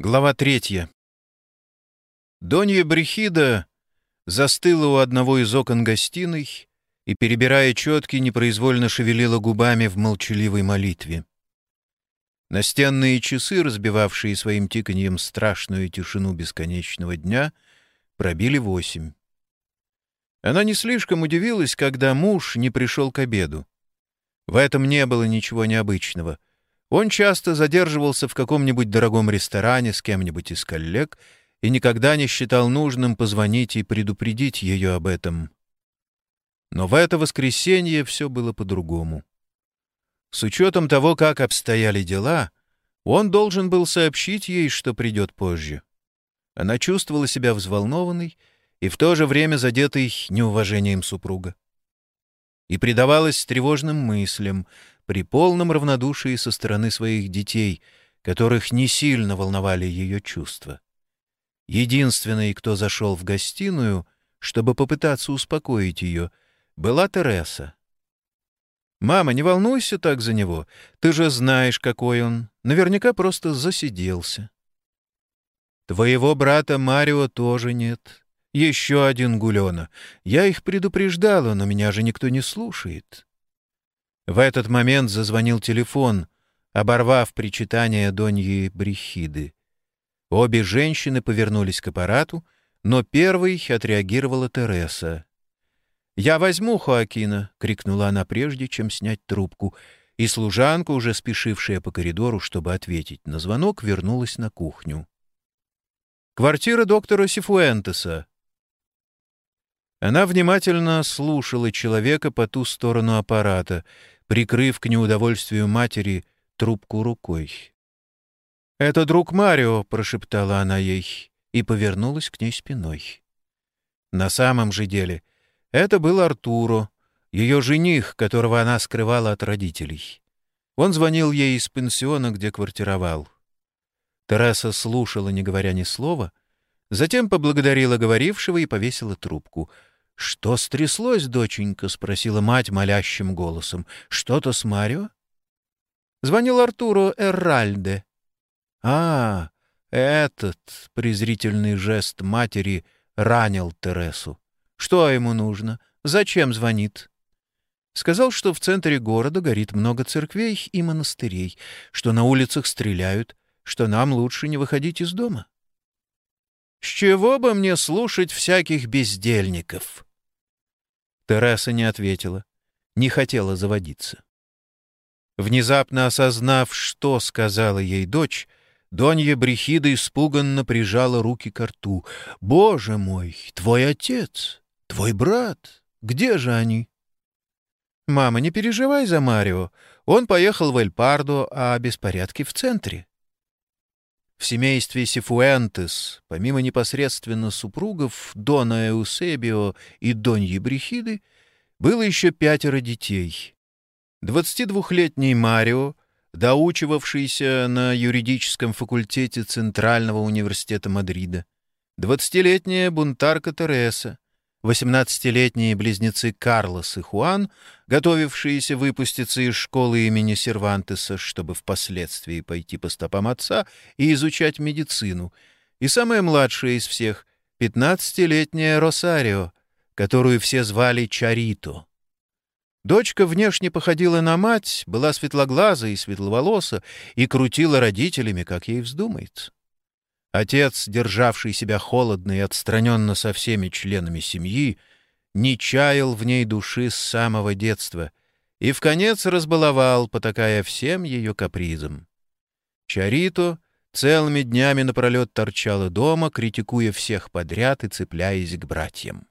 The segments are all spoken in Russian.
Глава третья. Донья Брехида застыла у одного из окон гостиной и, перебирая четки, непроизвольно шевелила губами в молчаливой молитве. Настенные часы, разбивавшие своим тиканьем страшную тишину бесконечного дня, пробили восемь. Она не слишком удивилась, когда муж не пришел к обеду. В этом не было ничего необычного — он часто задерживался в каком-нибудь дорогом ресторане с кем-нибудь из коллег и никогда не считал нужным позвонить и предупредить ее об этом. Но в это воскресенье все было по-другому. С учетом того, как обстояли дела, он должен был сообщить ей, что придет позже. Она чувствовала себя взволнованной и в то же время задетой неуважением супруга. И предавалась тревожным мыслям, при полном равнодушии со стороны своих детей, которых не сильно волновали ее чувства. Единственной, кто зашел в гостиную, чтобы попытаться успокоить ее, была Тереса. «Мама, не волнуйся так за него. Ты же знаешь, какой он. Наверняка просто засиделся». «Твоего брата Марио тоже нет. Еще один Гулена. Я их предупреждала, но меня же никто не слушает». В этот момент зазвонил телефон, оборвав причитание Доньи Брехиды. Обе женщины повернулись к аппарату, но первой отреагировала Тереса. «Я возьму Хоакина!» — крикнула она прежде, чем снять трубку, и служанка, уже спешившая по коридору, чтобы ответить на звонок, вернулась на кухню. «Квартира доктора Сифуэнтеса», она внимательно слушала человека по ту сторону аппарата, прикрыв к неудовольствию матери трубку рукой. «Это друг Марио», — прошептала она ей и повернулась к ней спиной. На самом же деле это был Артуро, ее жених, которого она скрывала от родителей. Он звонил ей из пансиона, где квартировал. Терesa слушала, не говоря ни слова, затем поблагодарила говорившего и повесила трубку — «Что стряслось, доченька?» — спросила мать молящим голосом. «Что-то с Марио?» Звонил Артуру Эрральде. «А, этот презрительный жест матери ранил Тересу. Что ему нужно? Зачем звонит?» Сказал, что в центре города горит много церквей и монастырей, что на улицах стреляют, что нам лучше не выходить из дома. «С чего бы мне слушать всяких бездельников?» Тереса не ответила, не хотела заводиться. Внезапно осознав, что сказала ей дочь, Донья Брехида испуганно прижала руки к рту. «Боже мой, твой отец, твой брат, где же они?» «Мама, не переживай за Марио. Он поехал в Эль-Пардо, а беспорядки в центре». В семействе Сифуэнтес, помимо непосредственно супругов Дона Эусебио и Доньи Брехиды, было еще пятеро детей. 22-летний Марио, доучивавшийся на юридическом факультете Центрального университета Мадрида, 20-летняя бунтарка Тереса, 18-летние близнецы Карлос и Хуан, готовившиеся выпуститься из школы имени Сервантеса, чтобы впоследствии пойти по стопам отца и изучать медицину, и самая младшая из всех — 15-летняя Росарио, которую все звали Чарито. Дочка внешне походила на мать, была светлоглаза и светловолоса и крутила родителями, как ей вздумается. Отец, державший себя холодно и отстраненно со всеми членами семьи, не чаял в ней души с самого детства и в конец разбаловал, потакая всем ее капризам. Чарито целыми днями напролет торчала дома, критикуя всех подряд и цепляясь к братьям.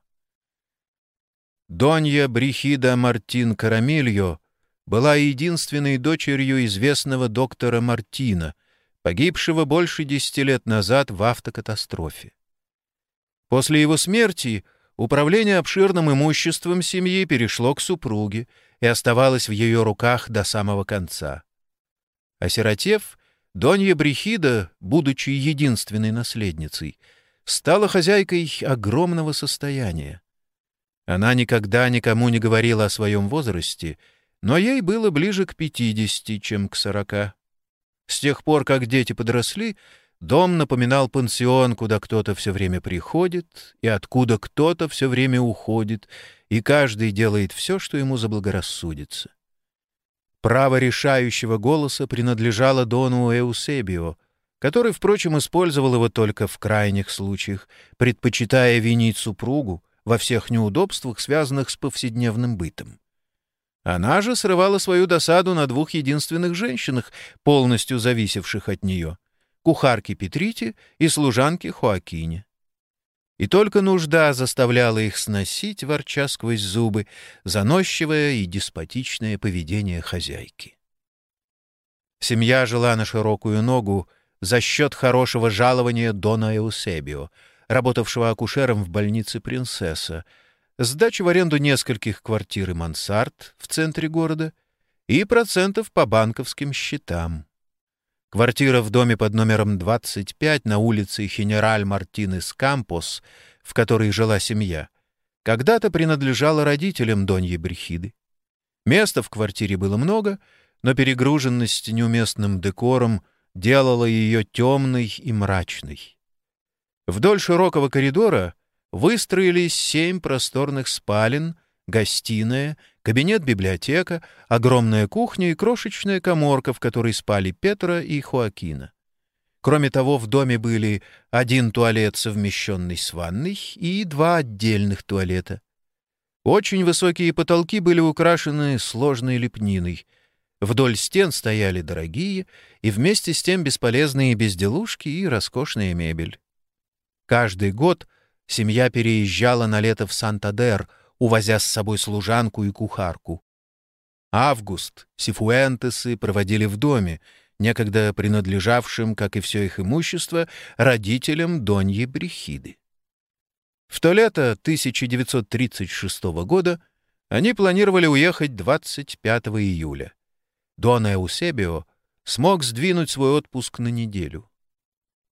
Донья Брихида Мартин Карамильо была единственной дочерью известного доктора Мартина — погибшего больше десяти лет назад в автокатастрофе. После его смерти управление обширным имуществом семьи перешло к супруге и оставалось в ее руках до самого конца. Осиротев, Донья Брехида, будучи единственной наследницей, стала хозяйкой огромного состояния. Она никогда никому не говорила о своем возрасте, но ей было ближе к пятидесяти, чем к сорока. С тех пор, как дети подросли, Дом напоминал пансион, куда кто-то все время приходит и откуда кто-то все время уходит, и каждый делает все, что ему заблагорассудится. Право решающего голоса принадлежало Дону Эусебио, который, впрочем, использовал его только в крайних случаях, предпочитая винить супругу во всех неудобствах, связанных с повседневным бытом. Она же срывала свою досаду на двух единственных женщинах, полностью зависевших от нее — кухарке Петрите и служанке Хоакине. И только нужда заставляла их сносить, ворча сквозь зубы, заносчивое и деспотичное поведение хозяйки. Семья жила на широкую ногу за счет хорошего жалования Дона Эусебио, работавшего акушером в больнице «Принцесса», сдачи в аренду нескольких квартир и мансард в центре города и процентов по банковским счетам. Квартира в доме под номером 25 на улице Хенераль Мартинес Кампос, в которой жила семья, когда-то принадлежала родителям Доньи Брехиды. Места в квартире было много, но перегруженность неуместным декором делала ее темной и мрачной. Вдоль широкого коридора выстроились семь просторных спален, гостиная, Кабинет-библиотека, огромная кухня и крошечная коморка, в которой спали Петра и Хоакина. Кроме того, в доме были один туалет, совмещенный с ванной, и два отдельных туалета. Очень высокие потолки были украшены сложной лепниной. Вдоль стен стояли дорогие и вместе с тем бесполезные безделушки и роскошная мебель. Каждый год семья переезжала на лето в Сантадер — увозя с собой служанку и кухарку. Август Сифуэнтесы проводили в доме, некогда принадлежавшим, как и все их имущество, родителям Доньи Брехиды. В то лето 1936 года они планировали уехать 25 июля. Дон Эусебио смог сдвинуть свой отпуск на неделю.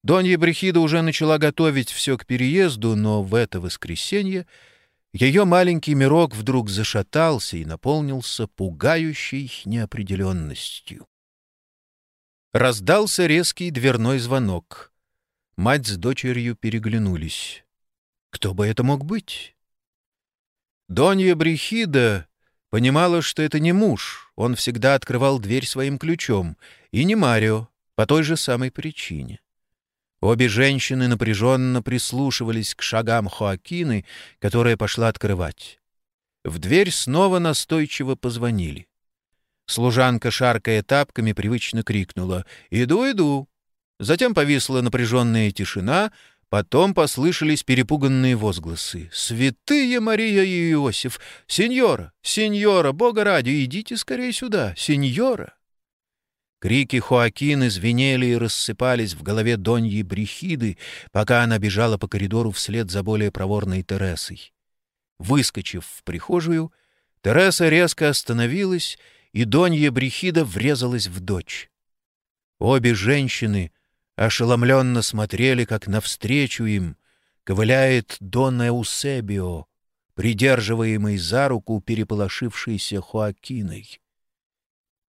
Донья Брехида уже начала готовить все к переезду, но в это воскресенье ее маленький мирок вдруг зашатался и наполнился пугающей неопределенностью. Раздался резкий дверной звонок. Мать с дочерью переглянулись. Кто бы это мог быть? Донья Брехида понимала, что это не муж, он всегда открывал дверь своим ключом, и не Марио, по той же самой причине. Обе женщины напряженно прислушивались к шагам Хоакины, которая пошла открывать. В дверь снова настойчиво позвонили. Служанка, шаркая тапками, привычно крикнула «Иду, иду!». Затем повисла напряженная тишина, потом послышались перепуганные возгласы. «Святые Мария и Иосиф! Сеньора! Сеньора! Бога ради! Идите скорее сюда! Сеньора!» Крики Хоакины звенели и рассыпались в голове Доньи Брехиды, пока она бежала по коридору вслед за более проворной Тересой. Выскочив в прихожую, Тереса резко остановилась, и Донья Брехида врезалась в дочь. Обе женщины ошеломленно смотрели, как навстречу им ковыляет Дон Эусебио, придерживаемый за руку переполошившейся Хоакиной.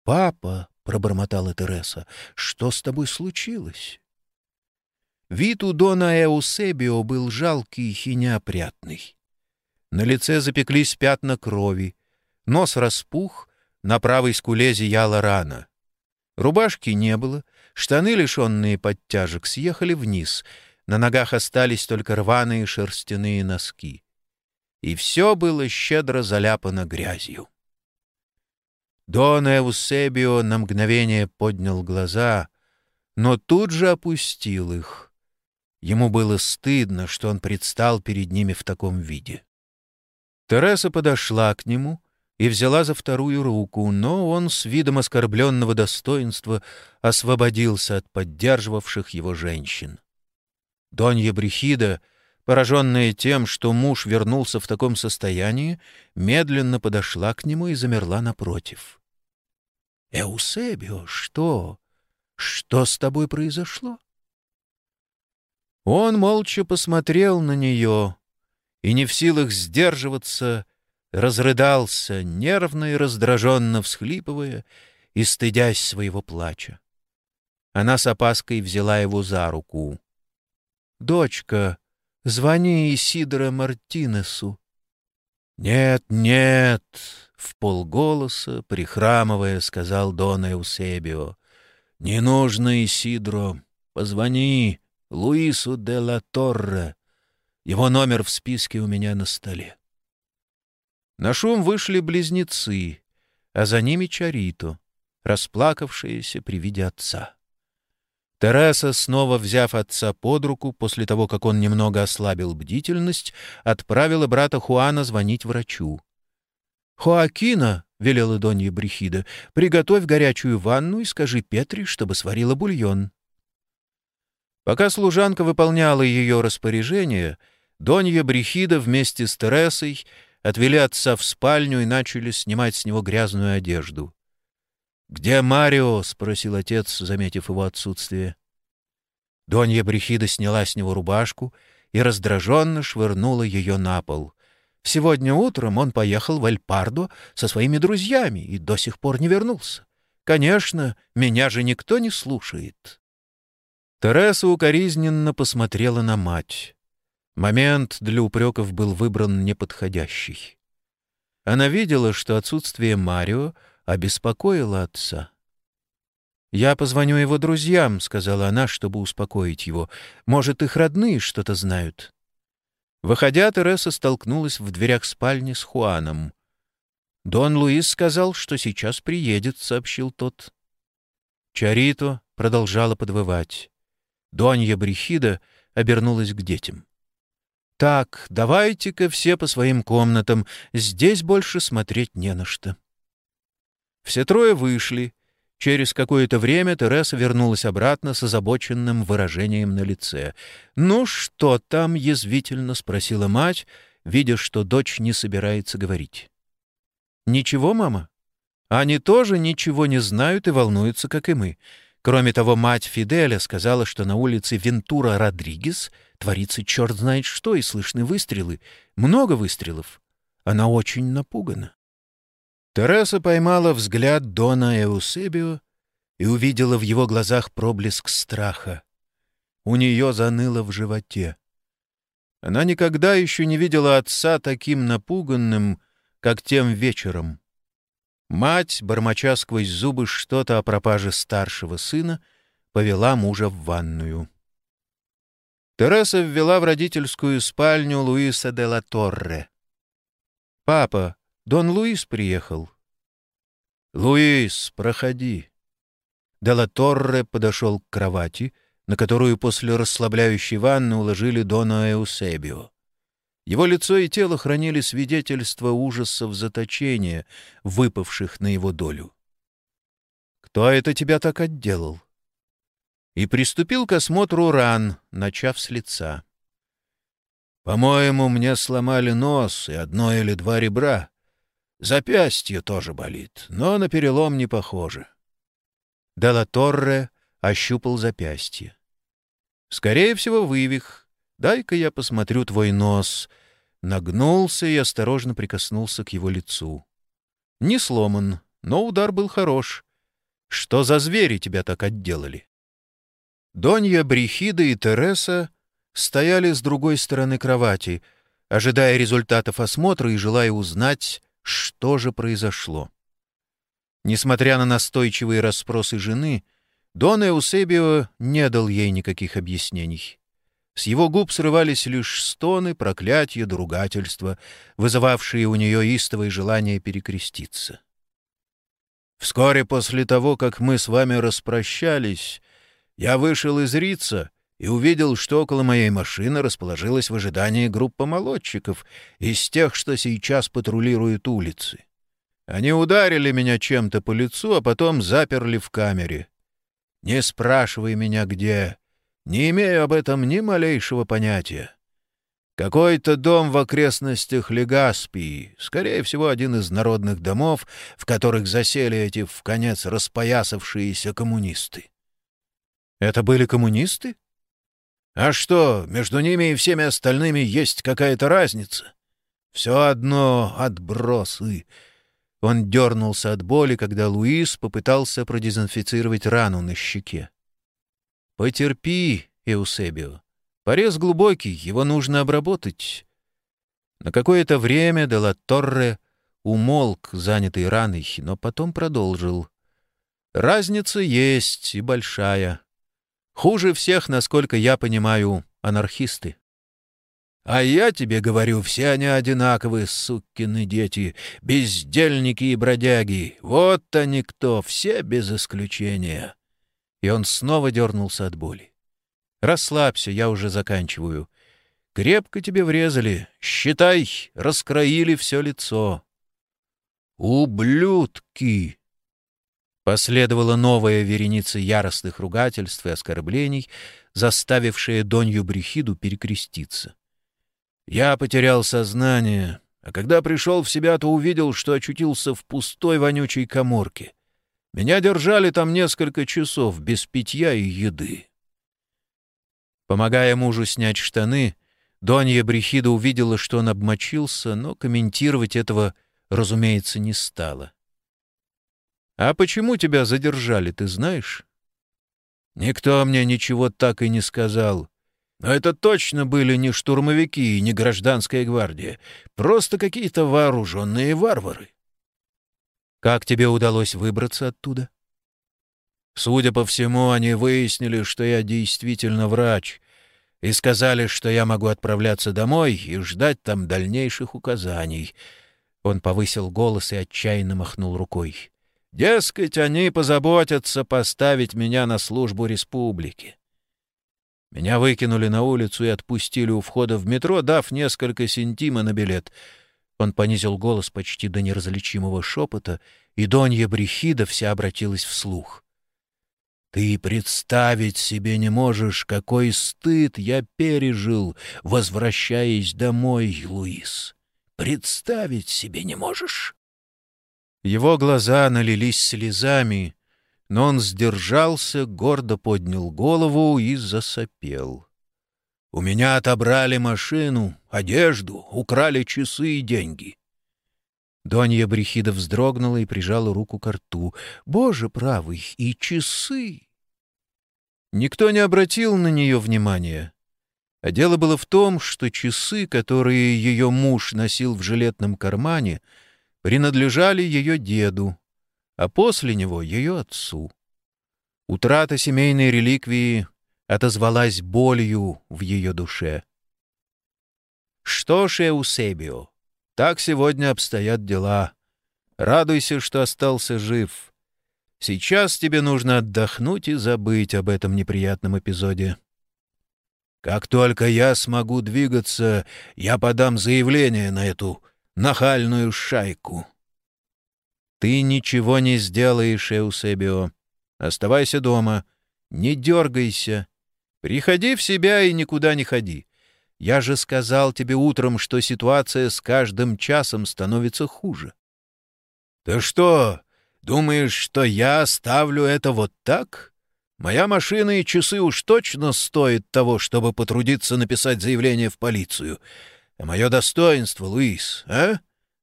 «Папа!» — пробормотала Тереса. — Что с тобой случилось? Вид у Дона Эусебио был жалкий и неопрятный. На лице запеклись пятна крови, нос распух, на правой скуле зияла рана. Рубашки не было, штаны, лишенные подтяжек, съехали вниз, на ногах остались только рваные шерстяные носки. И все было щедро заляпано грязью. Дон Эусебио на мгновение поднял глаза, но тут же опустил их. Ему было стыдно, что он предстал перед ними в таком виде. Тереса подошла к нему и взяла за вторую руку, но он с видом оскорбленного достоинства освободился от поддерживавших его женщин. Донья Брехида, пораженная тем, что муж вернулся в таком состоянии, медленно подошла к нему и замерла напротив. «Эусебио, что? Что с тобой произошло?» Он молча посмотрел на нее и, не в силах сдерживаться, разрыдался, нервно и раздраженно всхлипывая и стыдясь своего плача. Она с опаской взяла его за руку. «Дочка, звони Исидро Мартинесу». «Нет, нет», — в полголоса, прихрамывая, сказал Дон Эусебио. «Не нужно, Исидро. Позвони Луису де ла Торре. Его номер в списке у меня на столе». На шум вышли близнецы, а за ними Чарито, расплакавшаяся при виде отца. Тереса, снова взяв отца под руку, после того, как он немного ослабил бдительность, отправила брата Хуана звонить врачу. «Хоакина», — велела Донья Брехида, — «приготовь горячую ванну и скажи Петре, чтобы сварила бульон». Пока служанка выполняла ее распоряжение, Донья Брехида вместе с Тересой отвели отца в спальню и начали снимать с него грязную одежду. «Где Марио?» — спросил отец, заметив его отсутствие. Донья Брехида сняла с него рубашку и раздраженно швырнула ее на пол. Сегодня утром он поехал в Альпардо со своими друзьями и до сих пор не вернулся. Конечно, меня же никто не слушает. Тереса укоризненно посмотрела на мать. Момент для упреков был выбран неподходящий. Она видела, что отсутствие Марио обеспокоило отца. «Я позвоню его друзьям», — сказала она, чтобы успокоить его. «Может, их родные что-то знают». Выходя, Тереса столкнулась в дверях спальни с Хуаном. «Дон Луис сказал, что сейчас приедет», — сообщил тот. Чарито продолжала подвывать. Донья Брехида обернулась к детям. «Так, давайте-ка все по своим комнатам. Здесь больше смотреть не на что». Все трое вышли. Через какое-то время Тереса вернулась обратно с озабоченным выражением на лице. «Ну что там?» — язвительно спросила мать, видя, что дочь не собирается говорить. «Ничего, мама? Они тоже ничего не знают и волнуются, как и мы. Кроме того, мать Фиделя сказала, что на улице Вентура Родригес творится черт знает что, и слышны выстрелы. Много выстрелов. Она очень напугана. Тереса поймала взгляд Дона Эусебио и увидела в его глазах проблеск страха. У нее заныло в животе. Она никогда еще не видела отца таким напуганным, как тем вечером. Мать, бормоча сквозь зубы что-то о пропаже старшего сына, повела мужа в ванную. Тереса ввела в родительскую спальню Луиса де ла Торре. «Папа, Дон Луис приехал». «Луис, проходи». Де Торре подошел к кровати, на которую после расслабляющей ванны уложили Дона Эусебио. Его лицо и тело хранили свидетельство ужасов заточения, выпавших на его долю. «Кто это тебя так отделал?» И приступил к осмотру ран, начав с лица. «По-моему, мне сломали нос и одно или два ребра. Запястье тоже болит, но на перелом не похоже». Делла Торре ощупал запястье. «Скорее всего, вывих. Дай-ка я посмотрю твой нос». Нагнулся и осторожно прикоснулся к его лицу. Не сломан, но удар был хорош. Что за звери тебя так отделали? Донья Брехида и Тереса стояли с другой стороны кровати, ожидая результатов осмотра и желая узнать, что же произошло. Несмотря на настойчивые расспросы жены, Дон Эусебио не дал ей никаких объяснений. С его губ срывались лишь стоны, проклятия, доругательства, вызывавшие у нее истовое желание перекреститься. «Вскоре после того, как мы с вами распрощались, я вышел из Рица и увидел, что около моей машины расположилась в ожидании группа молодчиков из тех, что сейчас патрулируют улицы. Они ударили меня чем-то по лицу, а потом заперли в камере. Не спрашивай меня, где. Не имею об этом ни малейшего понятия. Какой-то дом в окрестностях Легаспии, скорее всего, один из народных домов, в которых засели эти в конец распоясавшиеся коммунисты. Это были коммунисты? А что, между ними и всеми остальными есть какая-то разница? Все одно отбросы. Он дернулся от боли, когда Луис попытался продезинфицировать рану на щеке. Потерпи, Эусебио. Порез глубокий, его нужно обработать. На какое-то время Дела Торре умолк, занятый раной, но потом продолжил. Разница есть и большая. Хуже всех, насколько я понимаю, анархисты. А я тебе говорю, все они одинаковые, сукины дети, бездельники и бродяги. Вот они кто, все без исключения. И он снова дернулся от боли. Расслабься, я уже заканчиваю. Крепко тебе врезали. Считай, раскроили все лицо. Ублюдки! Последовала новая вереница яростных ругательств и оскорблений, заставившая Донью Брехиду перекреститься. Я потерял сознание, а когда пришел в себя, то увидел, что очутился в пустой вонючей коморке. Меня держали там несколько часов без питья и еды. Помогая мужу снять штаны, Донья Брехида увидела, что он обмочился, но комментировать этого, разумеется, не стала. «А почему тебя задержали, ты знаешь?» «Никто мне ничего так и не сказал. Но это точно были не штурмовики и не гражданская гвардия, просто какие-то вооруженные варвары». «Как тебе удалось выбраться оттуда?» Судя по всему, они выяснили, что я действительно врач, и сказали, что я могу отправляться домой и ждать там дальнейших указаний. Он повысил голос и отчаянно махнул рукой. Дескать, они позаботятся поставить меня на службу республики. Меня выкинули на улицу и отпустили у входа в метро, дав несколько сентима на билет. Он понизил голос почти до неразличимого шепота, и Донья Брехида вся обратилась вслух. «Ты представить себе не можешь, какой стыд я пережил, возвращаясь домой, Луис. Представить себе не можешь!» Его глаза налились слезами, но он сдержался, гордо поднял голову и засопел. «У меня отобрали машину, одежду, украли часы и деньги». Донья Брехида вздрогнула и прижала руку к рту. «Боже правый, и часы!» Никто не обратил на нее внимания. А дело было в том, что часы, которые ее муж носил в жилетном кармане — принадлежали ее деду, а после него ее отцу. Утрата семейной реликвии отозвалась болью в ее душе. «Что ж, Эусебио, так сегодня обстоят дела. Радуйся, что остался жив. Сейчас тебе нужно отдохнуть и забыть об этом неприятном эпизоде». «Как только я смогу двигаться, я подам заявление на эту нахальную шайку. Ты ничего не сделаешь, Эусебио. Оставайся дома. Не дергайся. Приходи в себя и никуда не ходи. Я же сказал тебе утром, что ситуация с каждым часом становится хуже. Ты что, думаешь, что я оставлю это вот так? Моя машина и часы уж точно стоят того, чтобы потрудиться написать заявление в полицию. Мое достоинство, Луис, а?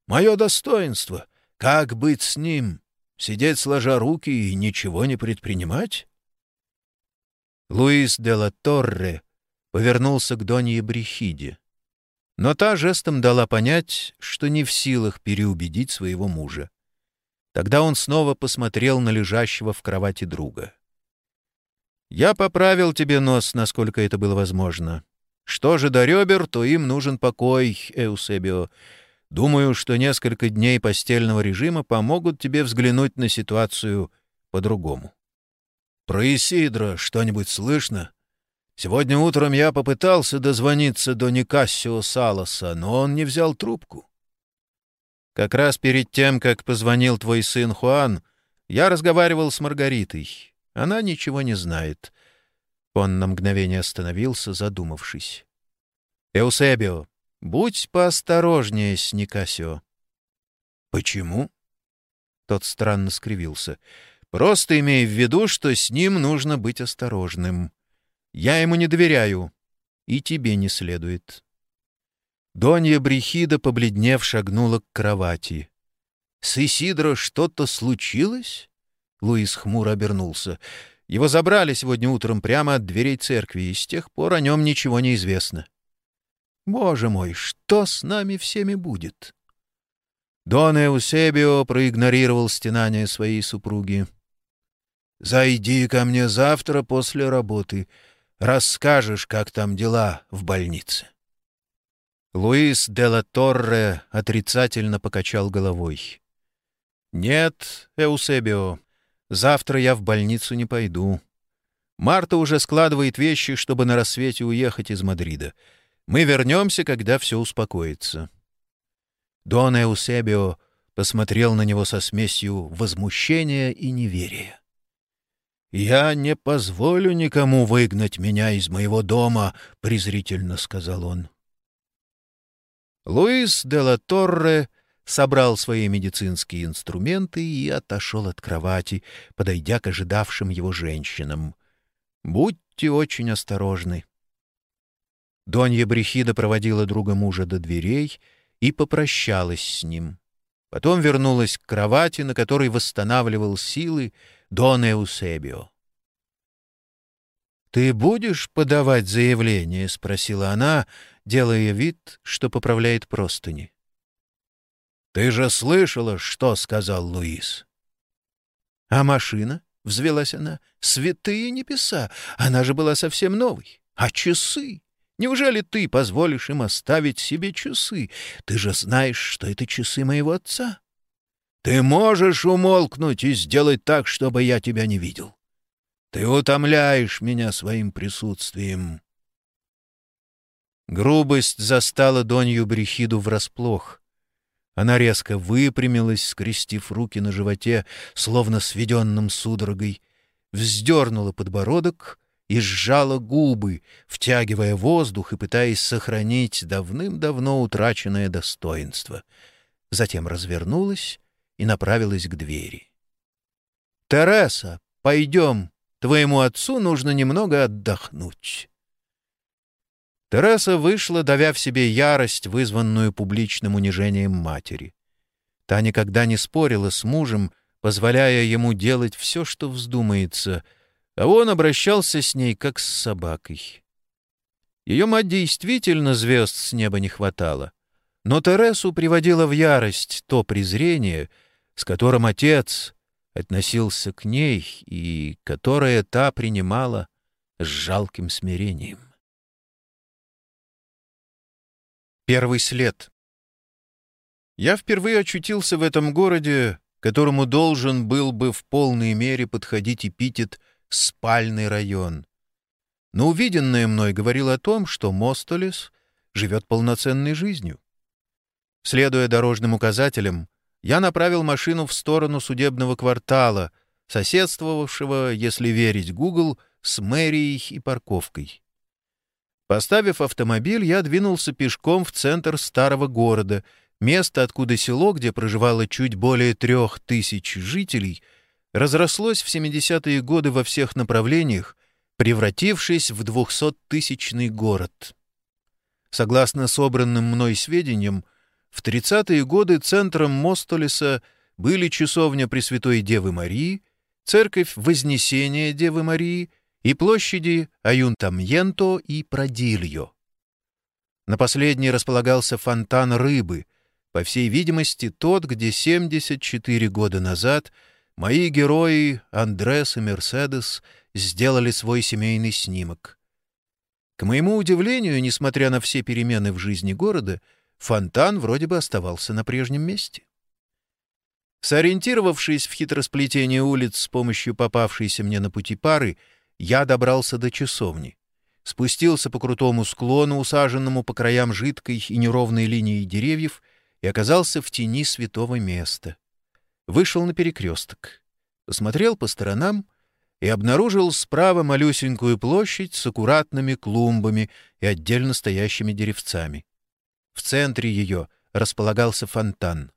Мое достоинство. Как быть с ним? Сидеть сложа руки и ничего не предпринимать? Луис де ла Торре повернулся к Донье Брехиде. Но та жестом дала понять, что не в силах переубедить своего мужа. Тогда он снова посмотрел на лежащего в кровати друга. «Я поправил тебе нос, насколько это было возможно. Что же до ребер, то им нужен покой, Эусебио. Думаю, что несколько дней постельного режима помогут тебе взглянуть на ситуацию по-другому. Про Исидро что-нибудь слышно? Сегодня утром я попытался дозвониться до Никассио Саласа, но он не взял трубку. Как раз перед тем, как позвонил твой сын Хуан, я разговаривал с Маргаритой. Она ничего не знает. Он на мгновение остановился, задумавшись. «Эусебио, будь поосторожнее с Никасио». «Почему?» Тот странно скривился. «Просто имей в виду, что с ним нужно быть осторожным. Я ему не доверяю, и тебе не следует». Донья Брехида, побледнев, шагнула к кровати. «С Исидро что-то случилось?» Луис хмуро обернулся. Его забрали сегодня утром прямо от дверей церкви, и с тех пор о нем ничего не известно. Боже мой, что с нами всеми будет? Дон Эусебио проигнорировал стенания своей супруги. «Зайди ко мне завтра после работы. Расскажешь, как там дела в больнице». Луис де ла Торре отрицательно покачал головой. «Нет, Эусебио, завтра я в больницу не пойду. Марта уже складывает вещи, чтобы на рассвете уехать из Мадрида. Мы вернемся, когда все успокоится». Дон Эусебио посмотрел на него со смесью возмущения и неверия. «Я не позволю никому выгнать меня из моего дома», — презрительно сказал он. Луис де ла Торре собрал свои медицинские инструменты и отошел от кровати, подойдя к ожидавшим его женщинам. «Будьте очень осторожны». Донья Брехида проводила друга мужа до дверей — и попрощалась с ним. Потом вернулась к кровати, на которой восстанавливал силы Дон Эусебио. «Ты будешь подавать заявление?» — спросила она, делая вид, что поправляет простыни. «Ты же слышала, что сказал Луис?» «А машина?» — взвелась она. «Святые небеса! Она же была совсем новой. А часы? Неужели ты позволишь им оставить себе часы? Ты же знаешь, что это часы моего отца. Ты можешь умолкнуть и сделать так, чтобы я тебя не видел. Ты утомляешь меня своим присутствием. Грубость застала Донью Брехиду врасплох. Она резко выпрямилась, скрестив руки на животе, словно сведенным судорогой, вздернула подбородок и сжала губы, втягивая воздух и пытаясь сохранить давным-давно утраченное достоинство. Затем развернулась и направилась к двери. «Тереса, пойдем. Твоему отцу нужно немного отдохнуть». Тереса вышла, давя в себе ярость, вызванную публичным унижением матери. Та никогда не спорила с мужем, позволяя ему делать все, что вздумается — а он обращался с ней, как с собакой. Ее мать действительно звезд с неба не хватало, но Тересу приводило в ярость то презрение, с которым отец относился к ней и которое та принимала с жалким смирением. Первый след Я впервые очутился в этом городе, которому должен был бы в полной мере подходить эпитет — спальный район. Но увиденное мной говорило о том, что Мостолес живет полноценной жизнью. Следуя дорожным указателям, я направил машину в сторону судебного квартала, соседствовавшего, если верить Google, с мэрией и парковкой. Поставив автомобиль, я двинулся пешком в центр старого города, место, откуда село, где проживало чуть более трех тысяч жителей — разрослось в 70-е годы во всех направлениях, превратившись в двухсоттысячный город. Согласно собранным мной сведениям, в 30-е годы центром Мостолеса были часовня Пресвятой Девы Марии, церковь Вознесения Девы Марии и площади Аюнтамьенто и Продильо. На последней располагался фонтан рыбы, по всей видимости, тот, где 74 года назад – Мои герои, Андрес и Мерседес, сделали свой семейный снимок. К моему удивлению, несмотря на все перемены в жизни города, фонтан вроде бы оставался на прежнем месте. Сориентировавшись в хитросплетении улиц с помощью попавшейся мне на пути пары, я добрался до часовни. Спустился по крутому склону, усаженному по краям жидкой и неровной линии деревьев, и оказался в тени святого места вышел на перекресток, посмотрел по сторонам и обнаружил справа малюсенькую площадь с аккуратными клумбами и отдельно стоящими деревцами. В центре ее располагался фонтан.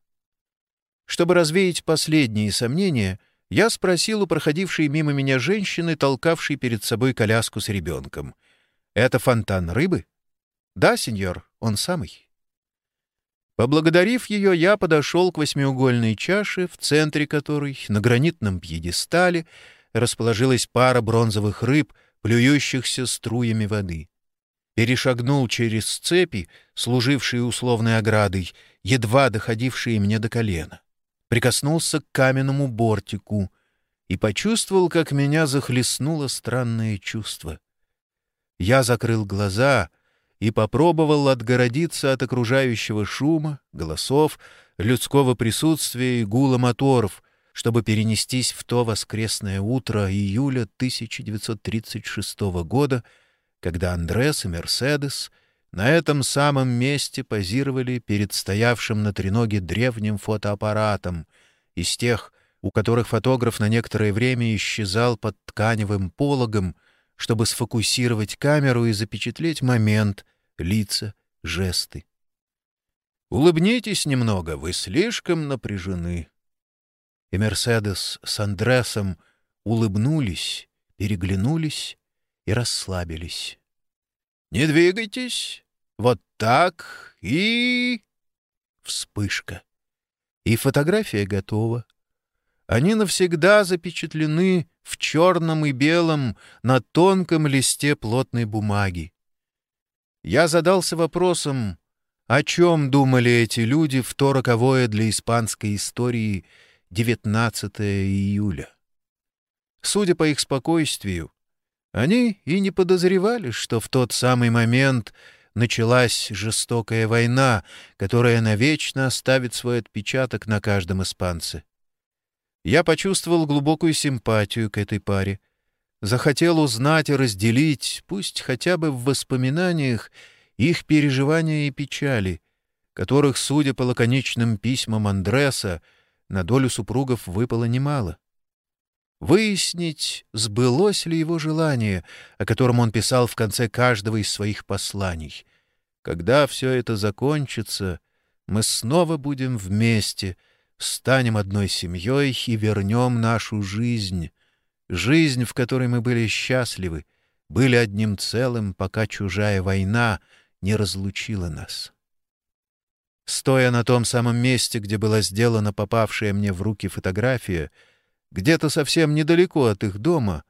Чтобы развеять последние сомнения, я спросил у проходившей мимо меня женщины, толкавшей перед собой коляску с ребенком. «Это фонтан рыбы?» «Да, сеньор, он самый». Поблагодарив ее, я подошел к восьмиугольной чаше, в центре которой, на гранитном пьедестале, расположилась пара бронзовых рыб, плюющихся струями воды. Перешагнул через цепи, служившие условной оградой, едва доходившие мне до колена. Прикоснулся к каменному бортику и почувствовал, как меня захлестнуло странное чувство. Я закрыл глаза и попробовал отгородиться от окружающего шума, голосов, людского присутствия и гула моторов, чтобы перенестись в то воскресное утро июля 1936 года, когда Андрес и Мерседес на этом самом месте позировали перед стоявшим на треноге древним фотоаппаратом из тех, у которых фотограф на некоторое время исчезал под тканевым пологом, чтобы сфокусировать камеру и запечатлеть момент, лица, жесты. Улыбнитесь немного, вы слишком напряжены. И Мерседес с Андресом улыбнулись, переглянулись и расслабились. Не двигайтесь. Вот так и... Вспышка. И фотография готова. Они навсегда запечатлены в черном и белом на тонком листе плотной бумаги. Я задался вопросом, о чем думали эти люди в то роковое для испанской истории 19 июля. Судя по их спокойствию, они и не подозревали, что в тот самый момент началась жестокая война, которая навечно оставит свой отпечаток на каждом испанце. Я почувствовал глубокую симпатию к этой паре. Захотел узнать и разделить, пусть хотя бы в воспоминаниях, их переживания и печали, которых, судя по лаконичным письмам Андреса, на долю супругов выпало немало. Выяснить, сбылось ли его желание, о котором он писал в конце каждого из своих посланий. Когда все это закончится, мы снова будем вместе, станем одной семьей и вернем нашу жизнь, жизнь, в которой мы были счастливы, были одним целым, пока чужая война — не разлучила нас. Стоя на том самом месте, где была сделана попавшая мне в руки фотография, где-то совсем недалеко от их дома,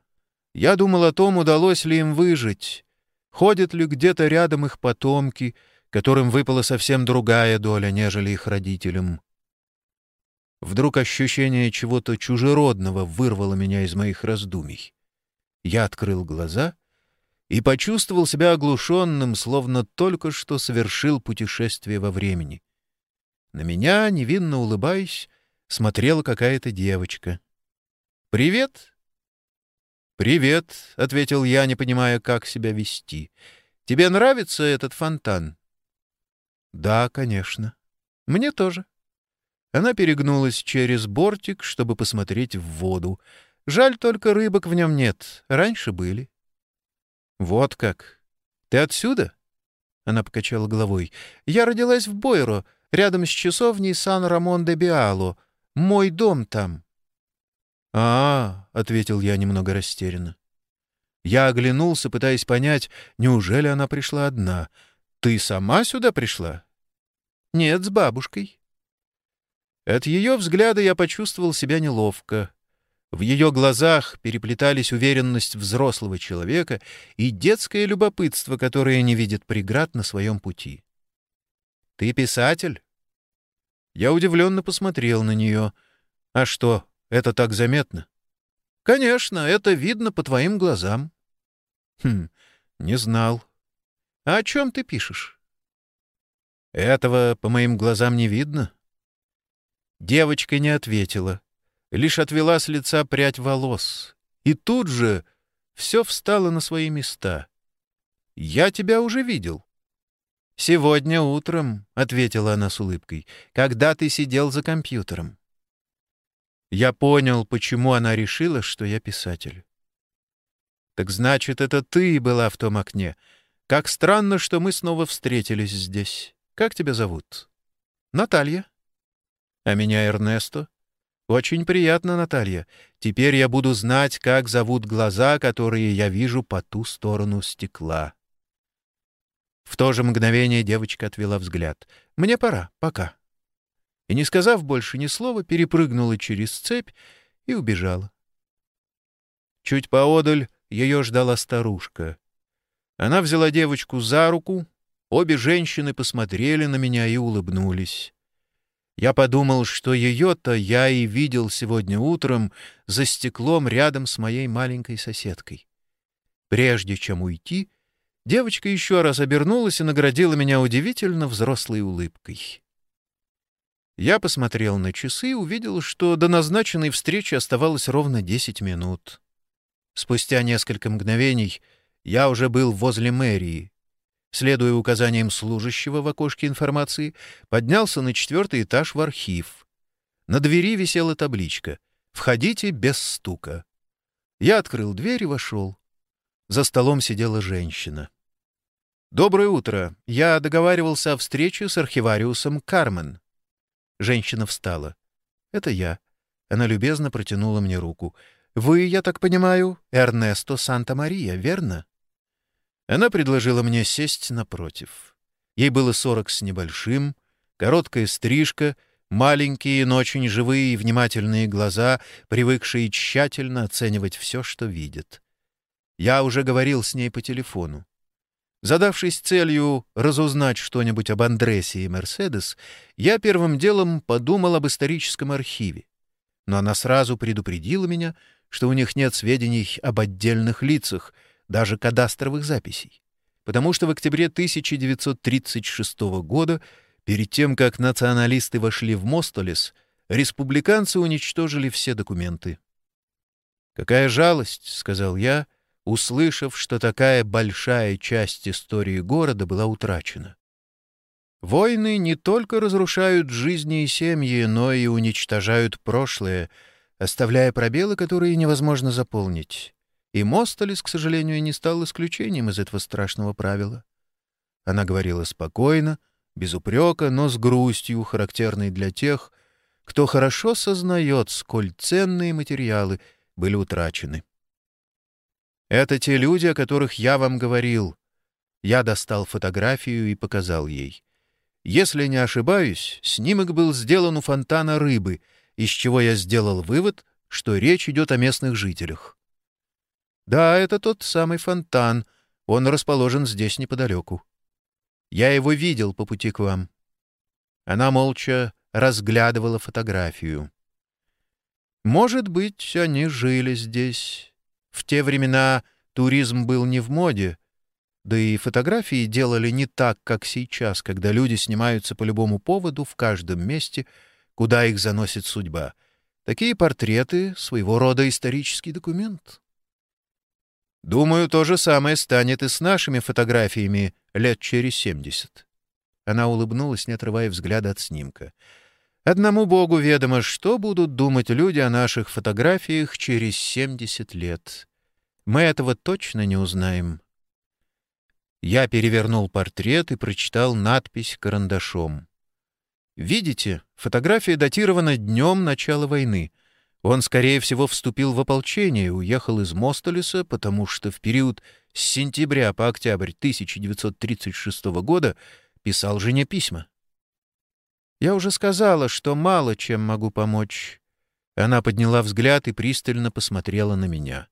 я думал о том, удалось ли им выжить, ходят ли где-то рядом их потомки, которым выпала совсем другая доля, нежели их родителям. Вдруг ощущение чего-то чужеродного вырвало меня из моих раздумий. Я открыл глаза и почувствовал себя оглушенным, словно только что совершил путешествие во времени. На меня, невинно улыбаясь, смотрела какая-то девочка. «Привет!» «Привет», — ответил я, не понимая, как себя вести. «Тебе нравится этот фонтан?» «Да, конечно. Мне тоже». Она перегнулась через бортик, чтобы посмотреть в воду. Жаль, только рыбок в нем нет. Раньше были. «Вот как! Ты отсюда?» Она покачала головой. «Я родилась в Бойро, рядом с часовней Сан-Рамон-де-Биало. Мой дом там». «А, — ответил я немного растерянно. Я оглянулся, пытаясь понять, неужели она пришла одна. «Ты сама сюда пришла?» «Нет, с бабушкой». От ее взгляда я почувствовал себя неловко. В ее глазах переплетались уверенность взрослого человека и детское любопытство, которое не видит преград на своем пути. «Ты писатель?» Я удивленно посмотрел на нее. «А что, это так заметно?» «Конечно, это видно по твоим глазам». «Хм, не знал. А о чем ты пишешь?» «Этого по моим глазам не видно». Девочка не ответила лишь отвела с лица прядь волос. И тут же все встало на свои места. «Я тебя уже видел». «Сегодня утром», — ответила она с улыбкой, — «когда ты сидел за компьютером». Я понял, почему она решила, что я писатель. «Так значит, это ты была в том окне. Как странно, что мы снова встретились здесь. Как тебя зовут?» «Наталья». «А меня Эрнесто?» «Очень приятно, Наталья. Теперь я буду знать, как зовут глаза, которые я вижу по ту сторону стекла». В то же мгновение девочка отвела взгляд. «Мне пора. Пока». И, не сказав больше ни слова, перепрыгнула через цепь и убежала. Чуть поодаль ее ждала старушка. Она взяла девочку за руку, обе женщины посмотрели на меня и улыбнулись. Я подумал, что ее-то я и видел сегодня утром за стеклом рядом с моей маленькой соседкой. Прежде чем уйти, девочка еще раз обернулась и наградила меня удивительно взрослой улыбкой. Я посмотрел на часы и увидел, что до назначенной встречи оставалось ровно десять минут. Спустя несколько мгновений я уже был возле мэрии. Следуя указаниям служащего в окошке информации, поднялся на четвертый этаж в архив. На двери висела табличка «Входите без стука». Я открыл дверь и вошел. За столом сидела женщина. «Доброе утро. Я договаривался о встрече с архивариусом Кармен». Женщина встала. «Это я». Она любезно протянула мне руку. «Вы, я так понимаю, Эрнесто Санта-Мария, верно?» Она предложила мне сесть напротив. Ей было сорок с небольшим, короткая стрижка, маленькие, но очень живые и внимательные глаза, привыкшие тщательно оценивать все, что видят. Я уже говорил с ней по телефону. Задавшись целью разузнать что-нибудь об Андресе и Мерседес, я первым делом подумал об историческом архиве. Но она сразу предупредила меня, что у них нет сведений об отдельных лицах, даже кадастровых записей. Потому что в октябре 1936 года, перед тем, как националисты вошли в Мостолес, республиканцы уничтожили все документы. «Какая жалость», — сказал я, услышав, что такая большая часть истории города была утрачена. Войны не только разрушают жизни и семьи, но и уничтожают прошлое, оставляя пробелы, которые невозможно заполнить. И Мостолес, к сожалению, не стал исключением из этого страшного правила. Она говорила спокойно, без упрека, но с грустью, характерной для тех, кто хорошо сознает, сколь ценные материалы были утрачены. Это те люди, о которых я вам говорил. Я достал фотографию и показал ей. Если не ошибаюсь, снимок был сделан у фонтана рыбы, из чего я сделал вывод, что речь идет о местных жителях. Да, это тот самый фонтан. Он расположен здесь неподалеку. Я его видел по пути к вам. Она молча разглядывала фотографию. Может быть, они жили здесь. В те времена туризм был не в моде, да и фотографии делали не так, как сейчас, когда люди снимаются по любому поводу в каждом месте, куда их заносит судьба. Такие портреты — своего рода исторический документ. Думаю, то же самое станет и с нашими фотографиями лет через семьдесят. Она улыбнулась, не отрывая взгляда от снимка. Одному Богу ведомо, что будут думать люди о наших фотографиях через 70 лет. Мы этого точно не узнаем. Я перевернул портрет и прочитал надпись карандашом. Видите, фотография датирована днем начала войны. Он, скорее всего, вступил в ополчение и уехал из Мостолеса, потому что в период с сентября по октябрь 1936 года писал жене письма. Я уже сказала, что мало чем могу помочь. Она подняла взгляд и пристально посмотрела на меня.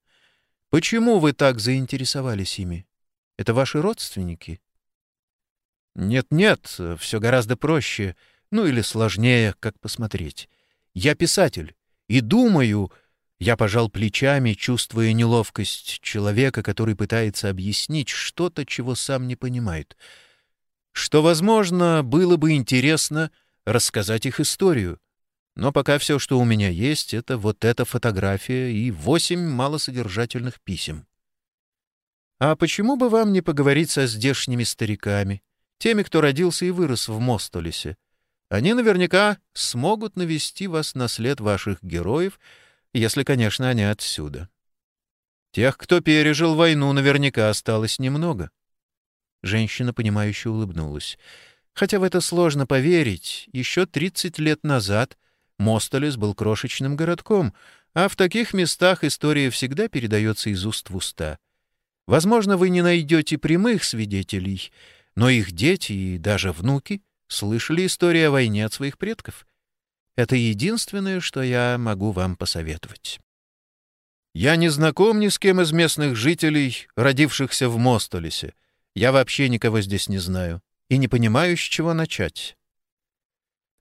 Почему вы так заинтересовались ими? Это ваши родственники? Нет-нет, все гораздо проще, ну или сложнее, как посмотреть. Я писатель и думаю, я пожал плечами, чувствуя неловкость человека, который пытается объяснить что-то, чего сам не понимает. Что, возможно, было бы интересно — рассказать их историю. Но пока все, что у меня есть, это вот эта фотография и восемь малосодержательных писем. А почему бы вам не поговорить со здешними стариками, теми, кто родился и вырос в Мостолесе? Они наверняка смогут навести вас на след ваших героев, если, конечно, они отсюда. Тех, кто пережил войну, наверняка осталось немного. Женщина, понимающе улыбнулась. Хотя в это сложно поверить, еще 30 лет назад Мостолес был крошечным городком, а в таких местах история всегда передается из уст в уста. Возможно, вы не найдете прямых свидетелей, но их дети и даже внуки слышали историю о войне от своих предков. Это единственное, что я могу вам посоветовать. Я не знаком ни с кем из местных жителей, родившихся в Мостолесе. Я вообще никого здесь не знаю и не понимаю, с чего начать.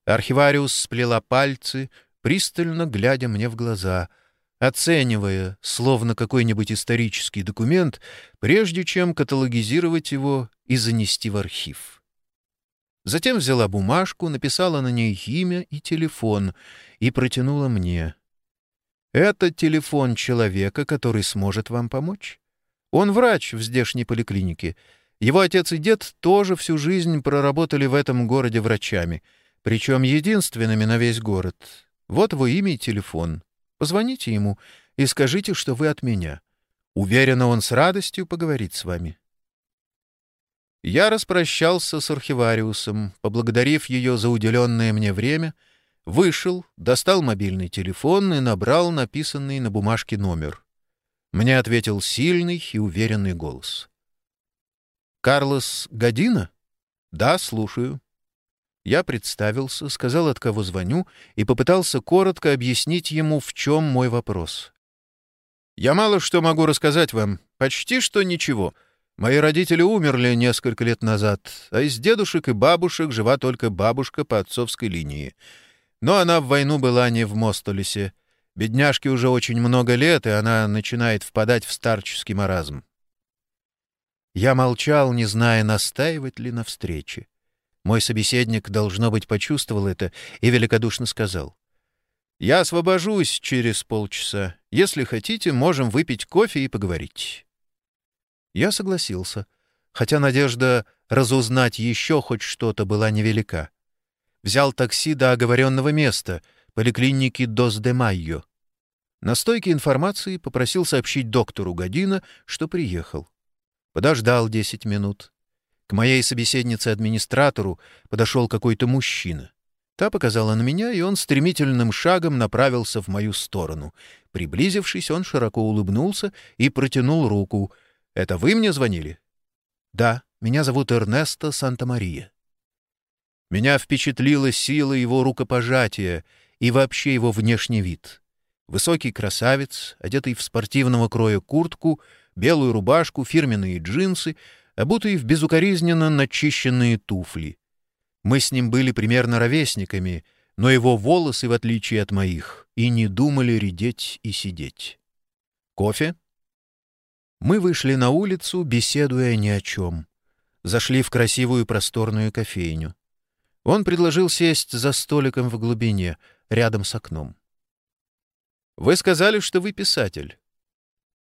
Архивариус сплела пальцы, пристально глядя мне в глаза, оценивая, словно какой-нибудь исторический документ, прежде чем каталогизировать его и занести в архив. Затем взяла бумажку, написала на ней имя и телефон и протянула мне. «Это телефон человека, который сможет вам помочь. Он врач в здешней поликлинике. Его отец и дед тоже всю жизнь проработали в этом городе врачами, причем единственными на весь город. Вот его имя и телефон. Позвоните ему и скажите, что вы от меня. Уверена, он с радостью поговорит с вами». Я распрощался с архивариусом, поблагодарив ее за уделенное мне время, вышел, достал мобильный телефон и набрал написанный на бумажке номер. Мне ответил сильный и уверенный голос. «Карлос Година?» «Да, слушаю». Я представился, сказал, от кого звоню, и попытался коротко объяснить ему, в чем мой вопрос. «Я мало что могу рассказать вам, почти что ничего». Мои родители умерли несколько лет назад, а из дедушек и бабушек жива только бабушка по отцовской линии. Но она в войну была не в Мостолесе. Бедняжке уже очень много лет, и она начинает впадать в старческий маразм. Я молчал, не зная, настаивать ли на встрече. Мой собеседник, должно быть, почувствовал это и великодушно сказал. «Я освобожусь через полчаса. Если хотите, можем выпить кофе и поговорить». Я согласился, хотя надежда разузнать еще хоть что-то была невелика. Взял такси до оговоренного места, поликлиники Дос-де-Майо. На стойке информации попросил сообщить доктору Година, что приехал. Подождал десять минут. К моей собеседнице-администратору подошел какой-то мужчина. Та показала на меня, и он стремительным шагом направился в мою сторону. Приблизившись, он широко улыбнулся и протянул руку — это вы мне звонили? Да, меня зовут Эрнесто Санта-Мария. Меня впечатлила сила его рукопожатия и вообще его внешний вид. Высокий красавец, одетый в спортивного кроя куртку, белую рубашку, фирменные джинсы, обутый в безукоризненно начищенные туфли. Мы с ним были примерно ровесниками, но его волосы, в отличие от моих, и не думали редеть и сидеть. «Кофе?» Мы вышли на улицу, беседуя ни о чем. Зашли в красивую просторную кофейню. Он предложил сесть за столиком в глубине, рядом с окном. «Вы сказали, что вы писатель?»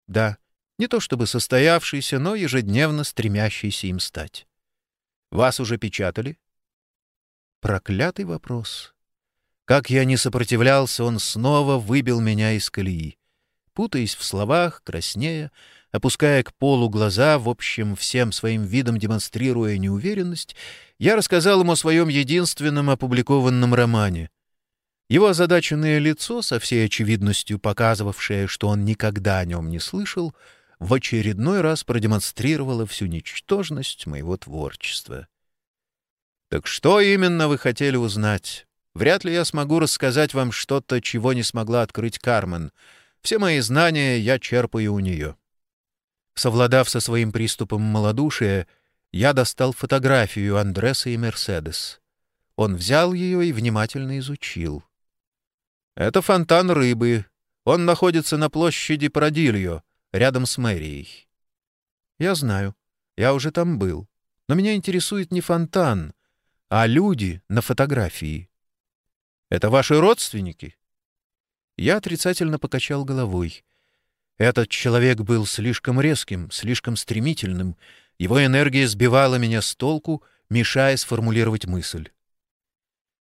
«Да, не то чтобы состоявшийся, но ежедневно стремящийся им стать». «Вас уже печатали?» Проклятый вопрос. Как я не сопротивлялся, он снова выбил меня из колеи. Путаясь в словах, краснея, Опуская к полу глаза, в общем, всем своим видом демонстрируя неуверенность, я рассказал ему о своем единственном опубликованном романе. Его озадаченное лицо, со всей очевидностью показывавшее, что он никогда о нем не слышал, в очередной раз продемонстрировало всю ничтожность моего творчества. «Так что именно вы хотели узнать? Вряд ли я смогу рассказать вам что-то, чего не смогла открыть Кармен. Все мои знания я черпаю у нее». Совладав со своим приступом малодушия, я достал фотографию Андреса и Мерседес. Он взял ее и внимательно изучил. «Это фонтан рыбы. Он находится на площади Продильо, рядом с мэрией». «Я знаю. Я уже там был. Но меня интересует не фонтан, а люди на фотографии». «Это ваши родственники?» Я отрицательно покачал головой. Этот человек был слишком резким, слишком стремительным. Его энергия сбивала меня с толку, мешая сформулировать мысль.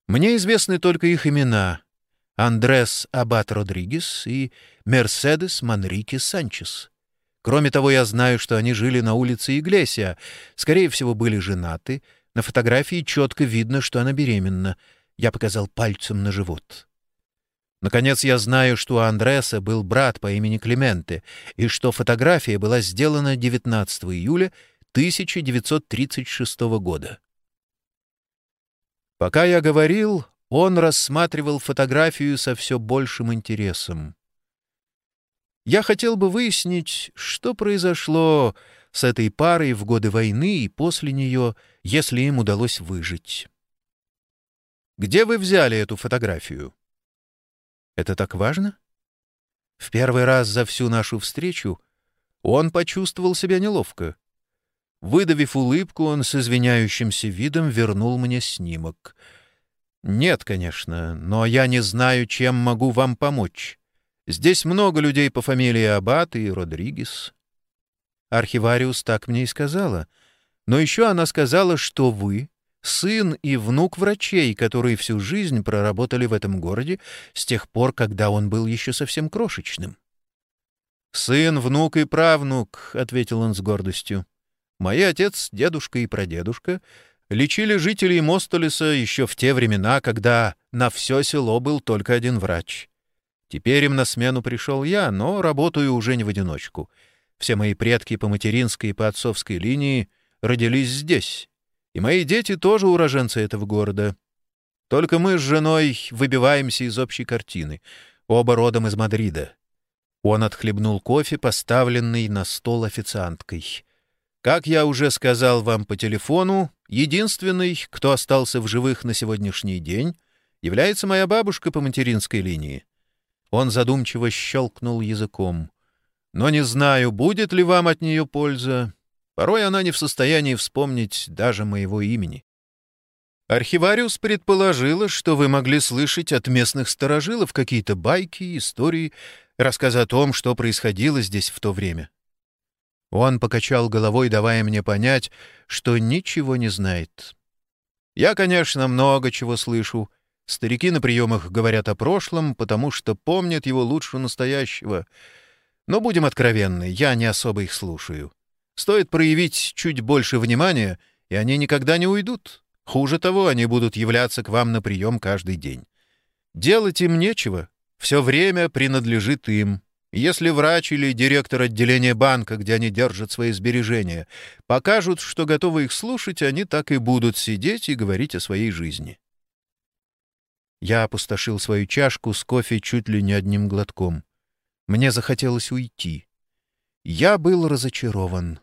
Мне известны только их имена — Андрес Абат Родригес и Мерседес Манрике Санчес. Кроме того, я знаю, что они жили на улице Иглесия, скорее всего, были женаты. На фотографии четко видно, что она беременна. Я показал пальцем на живот. Наконец, я знаю, что у Андреса был брат по имени Клименте, и что фотография была сделана 19 июля 1936 года. Пока я говорил, он рассматривал фотографию со все большим интересом. Я хотел бы выяснить, что произошло с этой парой в годы войны и после нее, если им удалось выжить. Где вы взяли эту фотографию? Это так важно? В первый раз за всю нашу встречу он почувствовал себя неловко. Выдавив улыбку, он с извиняющимся видом вернул мне снимок. «Нет, конечно, но я не знаю, чем могу вам помочь. Здесь много людей по фамилии Аббат и Родригес». Архивариус так мне и сказала. Но еще она сказала, что вы — сын и внук врачей, которые всю жизнь проработали в этом городе с тех пор, когда он был еще совсем крошечным. «Сын, внук и правнук», — ответил он с гордостью. «Мои отец, дедушка и прадедушка лечили жителей Мостолеса еще в те времена, когда на все село был только один врач. Теперь им на смену пришел я, но работаю уже не в одиночку. Все мои предки по материнской и по отцовской линии родились здесь, и мои дети тоже уроженцы этого города. Только мы с женой выбиваемся из общей картины, оба родом из Мадрида. Он отхлебнул кофе, поставленный на стол официанткой. Как я уже сказал вам по телефону, единственный, кто остался в живых на сегодняшний день, является моя бабушка по материнской линии. Он задумчиво щелкнул языком. Но не знаю, будет ли вам от нее польза. Порой она не в состоянии вспомнить даже моего имени. Архивариус предположила, что вы могли слышать от местных сторожилов какие-то байки, истории, рассказы о том, что происходило здесь в то время. Он покачал головой, давая мне понять, что ничего не знает. Я, конечно, много чего слышу. Старики на приемах говорят о прошлом, потому что помнят его лучше настоящего. Но будем откровенны, я не особо их слушаю. Стоит проявить чуть больше внимания, и они никогда не уйдут. Хуже того, они будут являться к вам на прием каждый день. Делать им нечего. Все время принадлежит им. Если врач или директор отделения банка, где они держат свои сбережения, покажут, что готовы их слушать, они так и будут сидеть и говорить о своей жизни. Я опустошил свою чашку с кофе чуть ли не одним глотком. Мне захотелось уйти. Я был разочарован.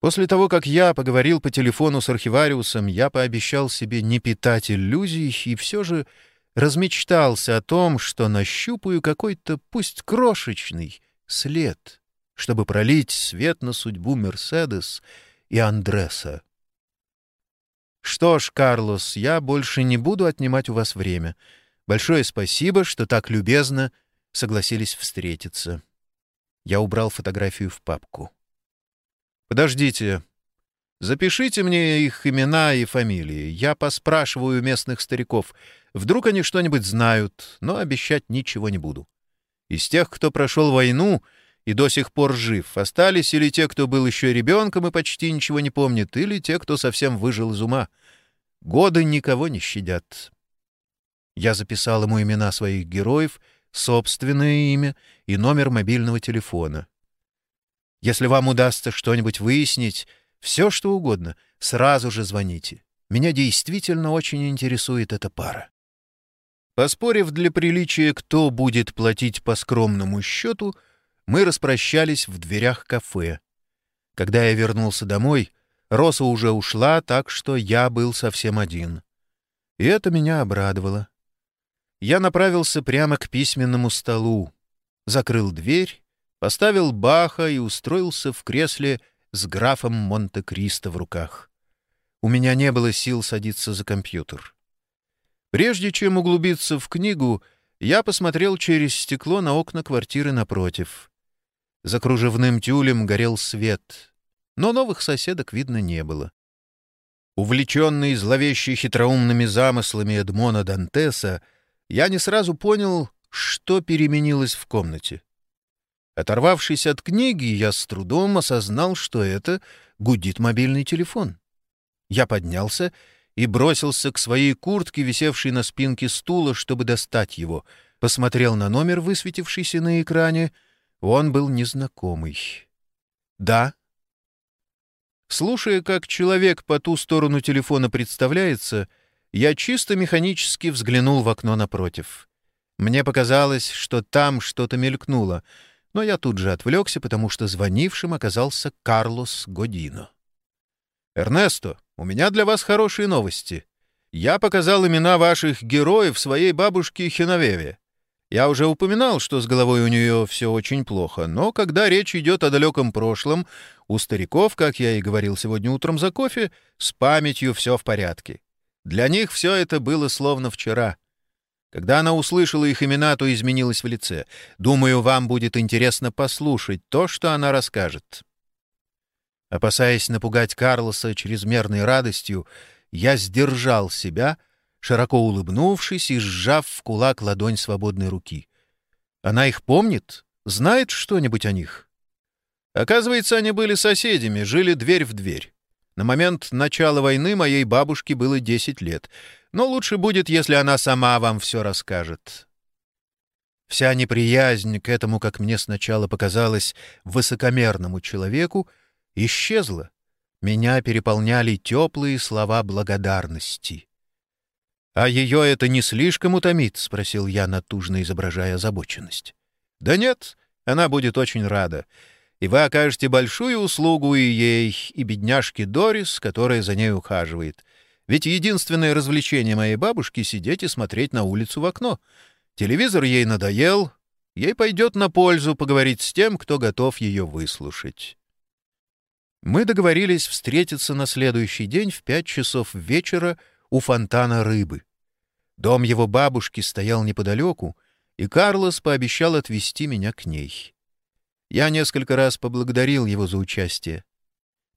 После того, как я поговорил по телефону с архивариусом, я пообещал себе не питать иллюзий и все же размечтался о том, что нащупаю какой-то, пусть крошечный, след, чтобы пролить свет на судьбу Мерседес и Андреса. Что ж, Карлос, я больше не буду отнимать у вас время. Большое спасибо, что так любезно согласились встретиться. Я убрал фотографию в папку. «Подождите. Запишите мне их имена и фамилии. Я поспрашиваю местных стариков. Вдруг они что-нибудь знают, но обещать ничего не буду. Из тех, кто прошел войну и до сих пор жив, остались или те, кто был еще ребенком и почти ничего не помнит, или те, кто совсем выжил из ума. Годы никого не щадят. Я записал ему имена своих героев, собственное имя и номер мобильного телефона. Если вам удастся что-нибудь выяснить, все что угодно, сразу же звоните. Меня действительно очень интересует эта пара. Поспорив для приличия, кто будет платить по скромному счету, мы распрощались в дверях кафе. Когда я вернулся домой, Роса уже ушла, так что я был совсем один. И это меня обрадовало. Я направился прямо к письменному столу, закрыл дверь, поставил Баха и устроился в кресле с графом Монте-Кристо в руках. У меня не было сил садиться за компьютер. Прежде чем углубиться в книгу, я посмотрел через стекло на окна квартиры напротив. За кружевным тюлем горел свет, но новых соседок видно не было. Увлеченный зловещей хитроумными замыслами Эдмона Дантеса, я не сразу понял, что переменилось в комнате. Оторвавшись от книги, я с трудом осознал, что это гудит мобильный телефон. Я поднялся и бросился к своей куртке, висевшей на спинке стула, чтобы достать его. Посмотрел на номер, высветившийся на экране. Он был незнакомый. «Да». Слушая, как человек по ту сторону телефона представляется, я чисто механически взглянул в окно напротив. Мне показалось, что там что-то мелькнуло, но я тут же отвлекся, потому что звонившим оказался Карлос Годино. «Эрнесто, у меня для вас хорошие новости. Я показал имена ваших героев своей бабушке Хиновеве. Я уже упоминал, что с головой у нее все очень плохо, но когда речь идет о далеком прошлом, у стариков, как я и говорил сегодня утром за кофе, с памятью все в порядке. Для них все это было словно вчера. Когда она услышала их имена, то изменилась в лице. Думаю, вам будет интересно послушать то, что она расскажет. Опасаясь напугать Карлоса чрезмерной радостью, я сдержал себя, широко улыбнувшись и сжав в кулак ладонь свободной руки. Она их помнит? Знает что-нибудь о них? Оказывается, они были соседями, жили дверь в дверь. На момент начала войны моей бабушке было 10 лет, но лучше будет, если она сама вам все расскажет. Вся неприязнь к этому, как мне сначала показалось, высокомерному человеку исчезла. Меня переполняли теплые слова благодарности. «А ее это не слишком утомит?» — спросил я, натужно изображая озабоченность. «Да нет, она будет очень рада и вы окажете большую услугу и ей, и бедняжке Дорис, которая за ней ухаживает. Ведь единственное развлечение моей бабушки — сидеть и смотреть на улицу в окно. Телевизор ей надоел, ей пойдет на пользу поговорить с тем, кто готов ее выслушать. Мы договорились встретиться на следующий день в пять часов вечера у фонтана рыбы. Дом его бабушки стоял неподалеку, и Карлос пообещал отвезти меня к ней. Я несколько раз поблагодарил его за участие.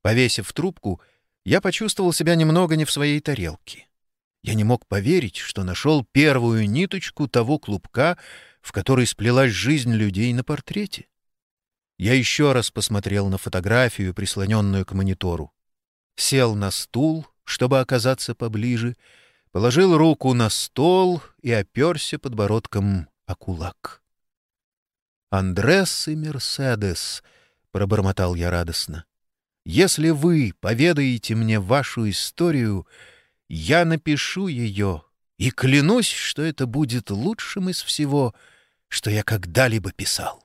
Повесив трубку, я почувствовал себя немного не в своей тарелке. Я не мог поверить, что нашел первую ниточку того клубка, в который сплелась жизнь людей на портрете. Я еще раз посмотрел на фотографию, прислоненную к монитору. Сел на стул, чтобы оказаться поближе, положил руку на стол и оперся подбородком о кулак. «Андрес и Мерседес», — пробормотал я радостно. «Если вы поведаете мне вашу историю, я напишу ее и клянусь, что это будет лучшим из всего, что я когда-либо писал».